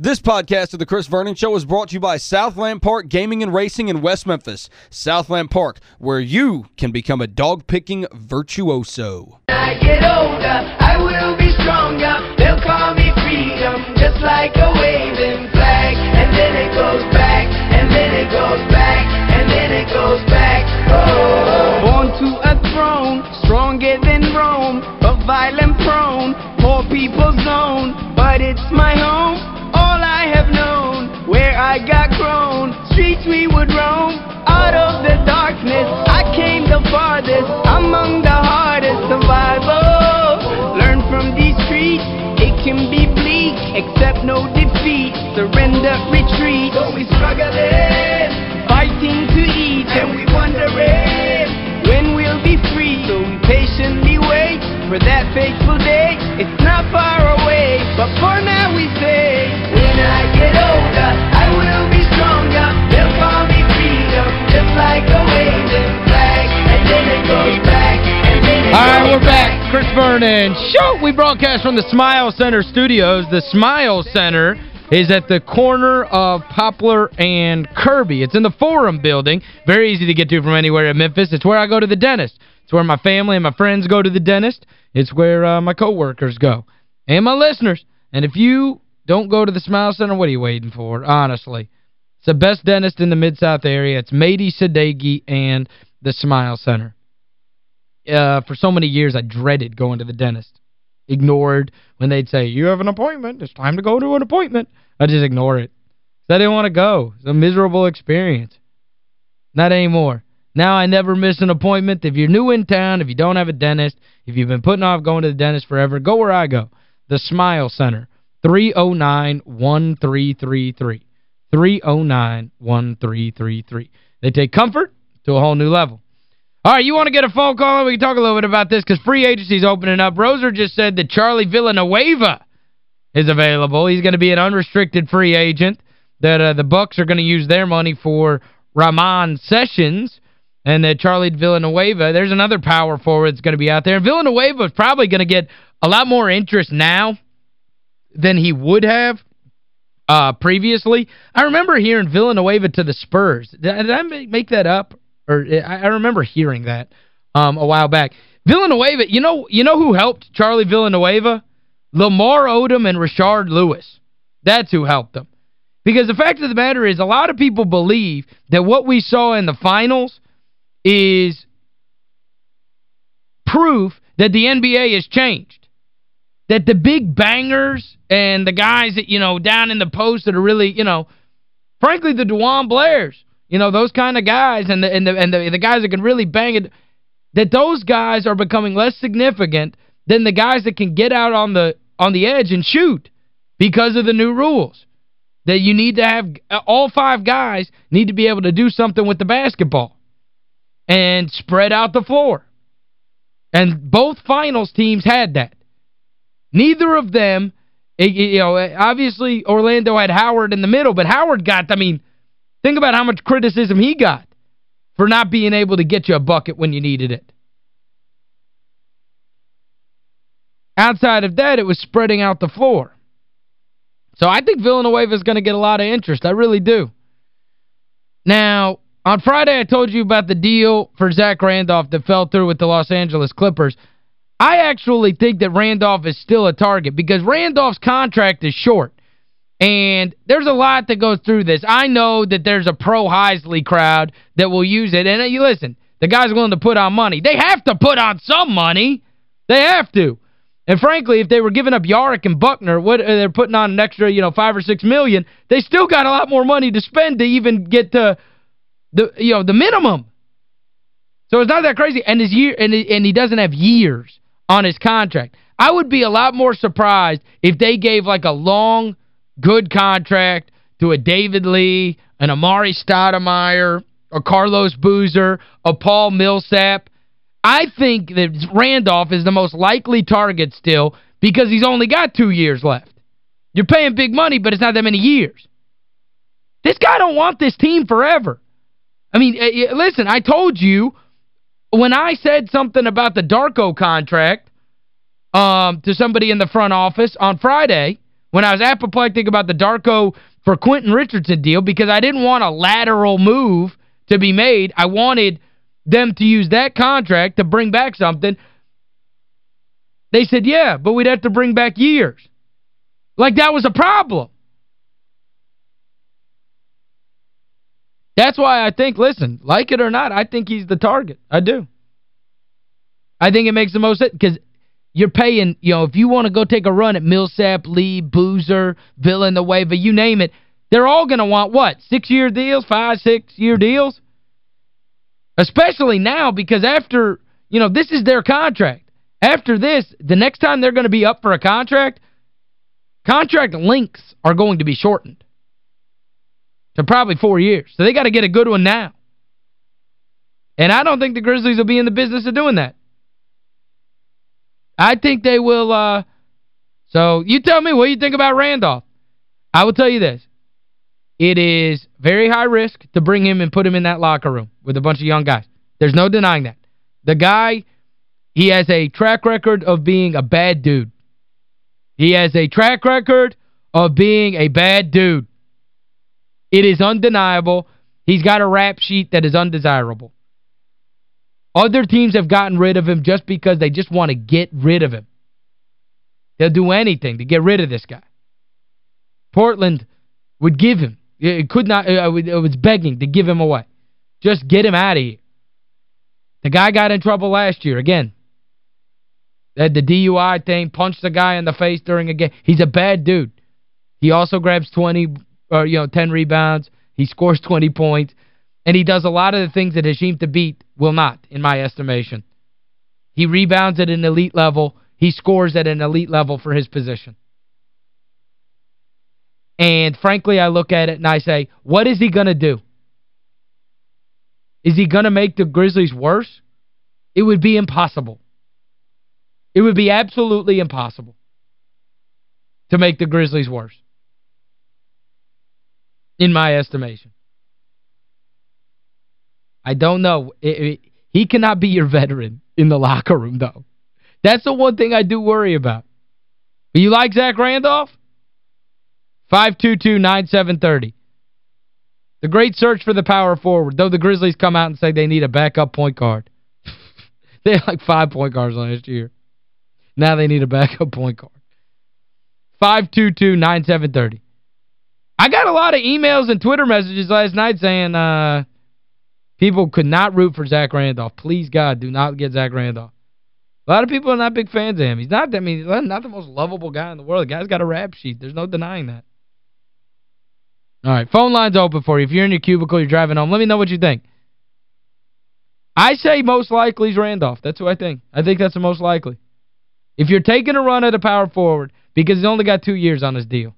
This podcast of the Chris Vernon Show is brought to you by Southland Park Gaming and Racing in West Memphis. Southland Park, where you can become a dog-picking virtuoso. When I get older, I will be stronger. They'll call me freedom, just like a waving flag. And then it goes back, and then it goes back, and then it goes back. Oh. Born to a throne, stronger than Rome, but violent prone, poor people's zone. But it's my home, no defeat. Surrender, retreat. So we struggling, Fighting to eat, and we wondering. when we'll be free. So we patiently wait for that fateful day. It's not far away, but for now we say, Vernon. Show. We broadcast from the Smile Center studios. The Smile Center is at the corner of Poplar and Kirby. It's in the Forum building. Very easy to get to from anywhere in Memphis. It's where I go to the dentist. It's where my family and my friends go to the dentist. It's where uh, my coworkers go. And my listeners. And if you don't go to the Smile Center, what are you waiting for, honestly? It's the best dentist in the Mid-South area. It's Mady Sadeghi and the Smile Center uh, for so many years I dreaded going to the dentist. Ignored when they'd say, you have an appointment. It's time to go to an appointment. I just ignore it. I didn't want to go. It's a miserable experience. Not anymore. Now I never miss an appointment. If you're new in town, if you don't have a dentist, if you've been putting off going to the dentist forever, go where I go. The Smile Center. 309-1333. 309-1333. They take comfort to a whole new level. All right, you want to get a phone call? We can talk a little bit about this because free agency's opening up. Roser just said that Charlie Villanueva is available. He's going to be an unrestricted free agent, that uh, the Bucks are going to use their money for Ramon Sessions, and that Charlie Villanueva, there's another power forward that's going to be out there. Villanueva is probably going to get a lot more interest now than he would have uh, previously. I remember hearing Villanueva to the Spurs. Did did I make that up? Or I, remember hearing that um, a while back. Villanueva, you know you know who helped Charlie Villanueva? Lamar Odom and Rashard Lewis. That's who helped them. Because the fact of the matter is, a lot of people believe that what we saw in the finals is proof that the NBA has changed. That the big bangers and the guys that, you know, down in the post that are really, you know, frankly, the DeJuan Blairs, you know, those kind of guys and the, and the, and the, the guys that can really bang it, that those guys are becoming less significant than the guys that can get out on the on the edge and shoot because of the new rules. That you need to have, all five guys need to be able to do something with the basketball and spread out the floor. And both finals teams had that. Neither of them, you know, obviously Orlando had Howard in the middle, but Howard got, I mean, think about how much criticism he got for not being able to get you a bucket when you needed it. Outside of that, it was spreading out the floor. So I think Villanueva is going to get a lot of interest. I really do. Now, on Friday I told you about the deal for Zach Randolph that fell through with the Los Angeles Clippers. I actually think that Randolph is still a target because Randolph's contract is short. And there's a lot that goes through this. I know that there's a pro-Heisley crowd that will use it. And uh, you listen, the guy's willing to put on money. They have to put on some money. They have to. And frankly, if they were giving up Jaric and Buckner, what uh, they're putting on an extra, you know, 5 or 6 million, they still got a lot more money to spend to even get to the you know, the minimum. So it's not that crazy and his year and and he doesn't have years on his contract. I would be a lot more surprised if they gave like a long good contract to a David Lee, an Amar'e Stoudemire, a Carlos Boozer, a Paul Millsap. I think that Randolph is the most likely target still because he's only got two years left. You're paying big money, but it's not that many years. This guy don't want this team forever. I mean, listen, I told you when I said something about the Darko contract um, to somebody in the front office on Friday, when I was apoplectic about the Darko for Quentin Richardson deal because I didn't want a lateral move to be made. I wanted them to use that contract to bring back something. They said, yeah, but we'd have to bring back years. Like that was a problem. That's why I think, listen, like it or not, I think he's the target. I do. I think it makes the most sense because you're paying, you know, if you want to go take a run at Millsap, Lee, Boozer, Villanueva, you name it, they're all going to want what? Six-year deals? Five, six-year deals? Especially now because after, you know, this is their contract. After this, the next time they're going to be up for a contract, contract lengths are going to be shortened to probably four years. So they got to get a good one now. And I don't think the Grizzlies will be in the business of doing that. I think they will, uh, so you tell me what you think about Randolph. I will tell you this. It is very high risk to bring him and put him in that locker room with a bunch of young guys. There's no denying that. The guy, he has a track record of being a bad dude. He has a track record of being a bad dude. It is undeniable. He's got a rap sheet that is undesirable. Other teams have gotten rid of him just because they just want to get rid of him. They'll do anything to get rid of this guy. Portland would give him. It could not uh, it was begging to give him away. Just get him out of here. The guy got in trouble last year again. Had the DUI thing, punched the guy in the face during a game. He's a bad dude. He also grabs 20 or you know 10 rebounds. He scores 20 points. And he does a lot of the things that Hasheem Thabeet will not, in my estimation. He rebounds at an elite level. He scores at an elite level for his position. And frankly, I look at it and I say, what is he going to do? Is he going to make the Grizzlies worse? It would be impossible. It would be absolutely impossible to make the Grizzlies worse in my estimation. I don't know. It, it, he cannot be your veteran in the locker room, though. That's the one thing I do worry about. You like Zach Randolph? 522-9730. The great search for the power forward, though the Grizzlies come out and say they need a backup point guard. they had like five point guards last year. Now they need a backup point guard. 522-9730. I got a lot of emails and Twitter messages last night saying uh, people could not root for Zach Randolph. Please, God, do not get Zach Randolph. A lot of people are not big fans of him. He's not, I mean, not the most lovable guy in the world. The guy's got a rap sheet. There's no denying that. All right, phone line's open for you. If you're in your cubicle, you're driving home, let me know what you think. I say most likely is Randolph. That's what I think. I think that's the most likely. If you're taking a run at a power forward, because he's only got two years on his deal,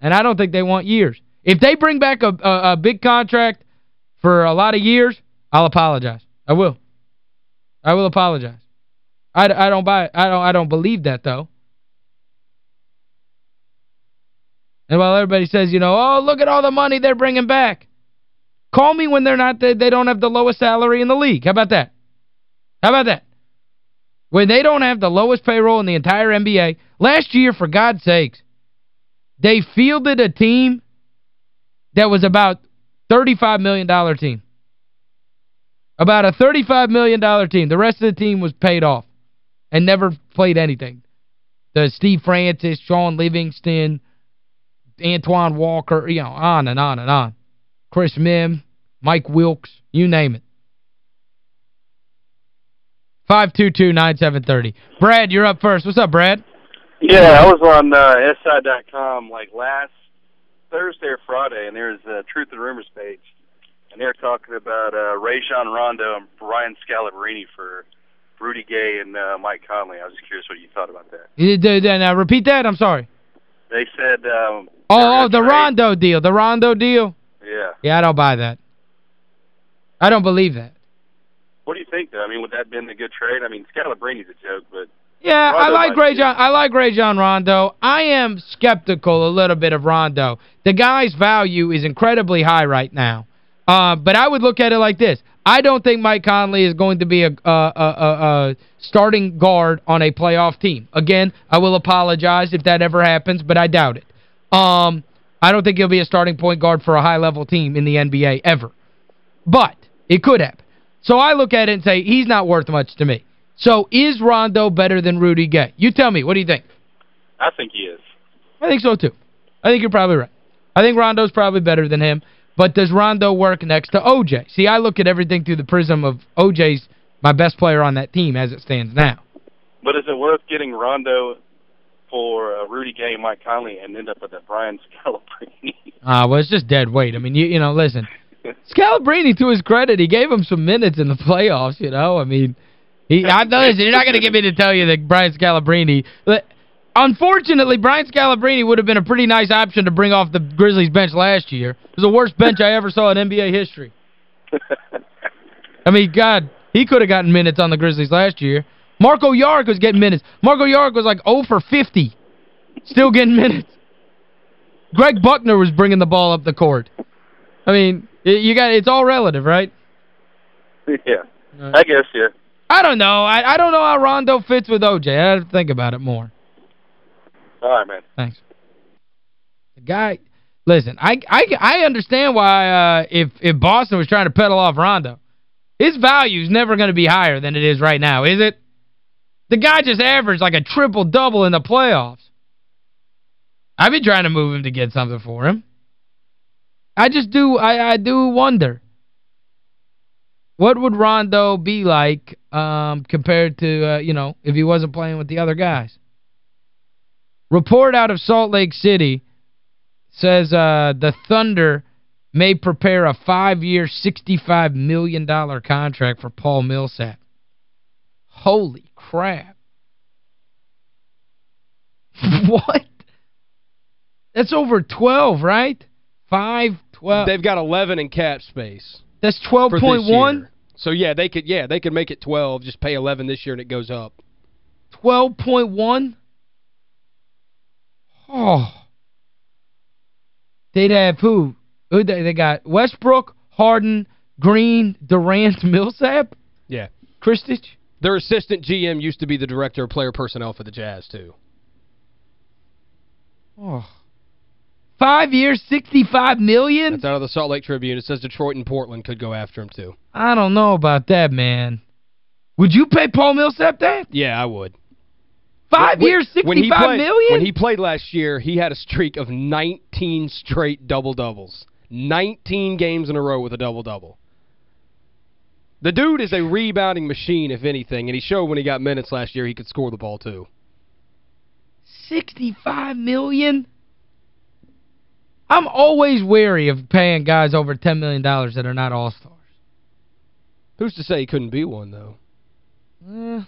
and I don't think they want years. If they bring back a, a, a big contract for a lot of years, I'll apologize. I will. I will apologize. I, I don't buy I don't I don't believe that though. And while everybody says, you know, oh, look at all the money they're bringing back. Call me when they're not they, they don't have the lowest salary in the league. How about that? How about that? When they don't have the lowest payroll in the entire NBA. Last year, for God's sakes, they fielded a team that was about $35 million team. About a $35 million team. The rest of the team was paid off and never played anything. The Steve Francis, Sean Livingston, Antoine Walker, you know, on and on and on. Chris Mihm, Mike Wilkes, you name it. 522-9730. Brad, you're up first. What's up, Brad? Yeah, I was on uh, SI.com like last Thursday or Friday, and there's a Truth and Rumors page, and they're talking about uh, Rajon Rondo and Brian Scalabrine for Rudy Gay and uh, Mike Conley. I was just curious what you thought about that. Now, repeat that. I'm sorry. They said... Um, oh, oh the trade. Rondo deal. The Rondo deal? Yeah. Yeah, I don't buy that. I don't believe that. What do you think, though? I mean, would that have been a good trade? I mean, Scalabrine's a joke, but... Yeah, I like Rajon. I like Rajon Rondo. I am skeptical a little bit of Rondo. The guy's value is incredibly high right now. Uh, but I would look at it like this. I don't think Mike Conley is going to be a, a, a, a, starting guard on a playoff team. Again, I will apologize if that ever happens, but I doubt it. Um, I don't think he'll be a starting point guard for a high-level team in the NBA ever. But it could happen. So I look at it and say, he's not worth much to me. So is Rondo better than Rudy Gay? You tell me. What do you think? I think he is. I think so, too. I think you're probably right. I think Rondo's probably better than him. But does Rondo work next to O.J.? See, I look at everything through the prism of O.J.'s my best player on that team as it stands now. But is it worth getting Rondo for uh, Rudy Gay and Mike Conley and end up with a Brian Scalabrine? Ah, uh, well, it's just dead weight. I mean, you you know, listen. Scalabrine, to his credit, he gave him some minutes in the playoffs, you know. I mean, he I listen, you're not going to get me to tell you that Brian Scalabrine Unfortunately, Brian Scalabrine would have been a pretty nice option to bring off the Grizzlies bench last year. It was the worst bench I ever saw in NBA history. I mean, God, he could have gotten minutes on the Grizzlies last year. Marko Jaric was getting minutes. Marko Jaric was like 0 for 50. Still getting minutes. Greg Buckner was bringing the ball up the court. I mean, you got it's all relative, right? Yeah. I guess, yeah. I don't know. I I don't know how Rondo fits with O.J. I have to think about it more. All right, man. Thanks. The guy, listen, I I I understand why uh, if if Boston was trying to peddle off Rondo, his value is never going to be higher than it is right now, is it? The guy just averaged like a triple-double in the playoffs. I've been trying to move him to get something for him. I just do I I do wonder. What would Rondo be like um, compared to, uh, you know, if he wasn't playing with the other guys? Report out of Salt Lake City says uh, the Thunder may prepare a five-year, $65 million contract for Paul Millsap. Holy crap. what? That's over 12, right? 5, 12. They've got 11 in cap space. That's 12.1? So, yeah, they could yeah they could make it 12, just pay 11 this year and it goes up. 12.1? Oh. They'd have who? Who they, they got Westbrook, Harden, Green, Durant, Millsap? Yeah. Krstic? Their assistant GM used to be the director of player personnel for the Jazz, too. Oh. Five years, 65 million? That's out of the Salt Lake Tribune. It says Detroit and Portland could go after him, too. I don't know about that, man. Would you pay Paul Millsap that? Yeah, I would. Five when, years, sixty-five when played, million? When he played last year, he had a streak of 19 straight double-doubles. 19 games in a row with a double-double. The dude is a rebounding machine, if anything, and he showed when he got minutes last year he could score the ball, too. $65 million? I'm always wary of paying guys over $10 million that are not all-stars. Who's to say he couldn't be one, though? Eh.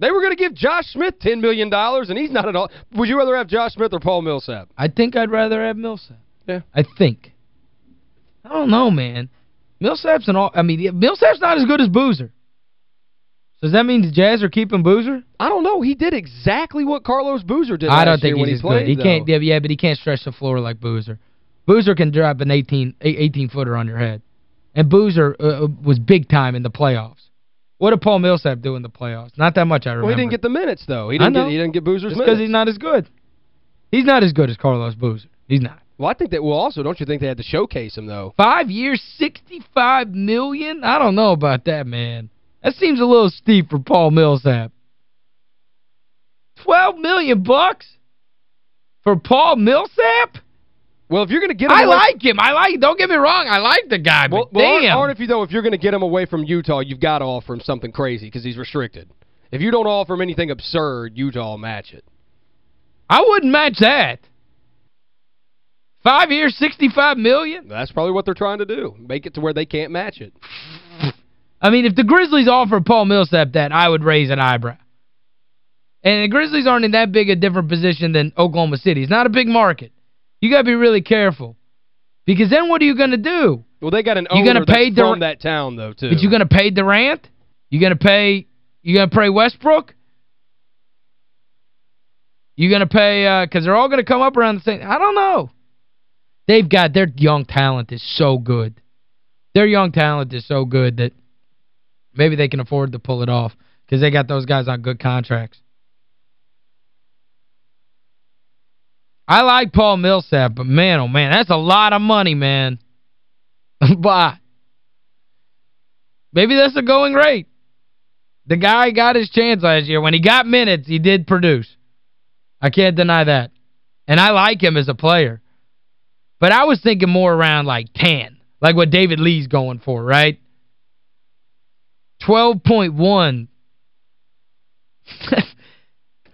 They were going to give Josh Smith $10 million, dollars, and he's not at all. Would you rather have Josh Smith or Paul Millsap? I think I'd rather have Millsap. Yeah. I think. I don't know, man. Millsap's an all I mean, Millsap's not as good as Boozer. Does that mean the Jazz are keeping Boozer? I don't know. He did exactly what Carlos Boozer did I don't think he's he as played, good. He though. can't yeah, yeah, but he can't stretch the floor like Boozer. Boozer can drop an 18 18 footer on your head. And Boozer uh, uh, was big time in the playoffs. What did Paul Millsap do in the playoffs? Not that much, I remember. Well, he didn't get the minutes, though. He didn't get he didn't get Boozer's minutes. because he's not as good. He's not as good as Carlos Boozer. He's not. Well, I think that, well, also, don't you think they had to showcase him, though? Five years, 65 million? I don't know about that, man. That seems a little steep for Paul Millsap. 12 million bucks for Paul Millsap? Well, if you're going to get him I like him. I like Don't get me wrong. I like the guy, well, but well, damn. Aren't if you, though, if you're going to get him away from Utah, you've got to offer him something crazy because he's restricted. If you don't offer him anything absurd, Utah will match it. I wouldn't match that. Five years, 65 million? That's probably what they're trying to do. Make it to where they can't match it. I mean, if the Grizzlies offer Paul Millsap that, I would raise an eyebrow. And the Grizzlies aren't in that big a different position than Oklahoma City. It's not a big market. You got to be really careful. Because then what are you going to do? Well, they got an you gonna pay from that town, though, too. But you going to pay Durant? You going to pay you going to pay Westbrook? You going to pay uh cuz they're all going to come up around the same I don't know. They've got their young talent is so good. their young talent is so good that maybe they can afford to pull it off because they got those guys on good contracts. I like Paul Millsap, but man, oh man, that's a lot of money, man. but maybe that's a going rate. The guy got his chance last year. When he got minutes, he did produce. I can't deny that. And I like him as a player. But I was thinking more around like 10, like what David Lee's going for, right? 12.1.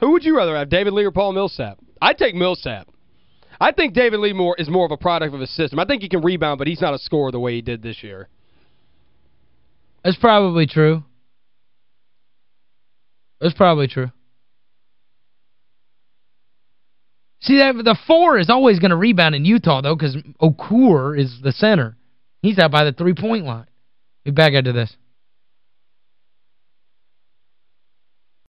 Who would you rather have, David Lee or Paul Millsap? I'd take Millsap. I think David Lee more is more of a product of his system. I think he can rebound, but he's not a scorer the way he did this year. That's probably true. That's probably true. See, that the four is always going to rebound in Utah, though, because Okur is the center. He's out by the three-point line. Be back after this.